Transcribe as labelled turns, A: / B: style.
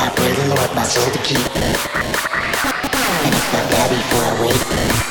A: I pray the Lord my soul to keep. And if I die before I wake.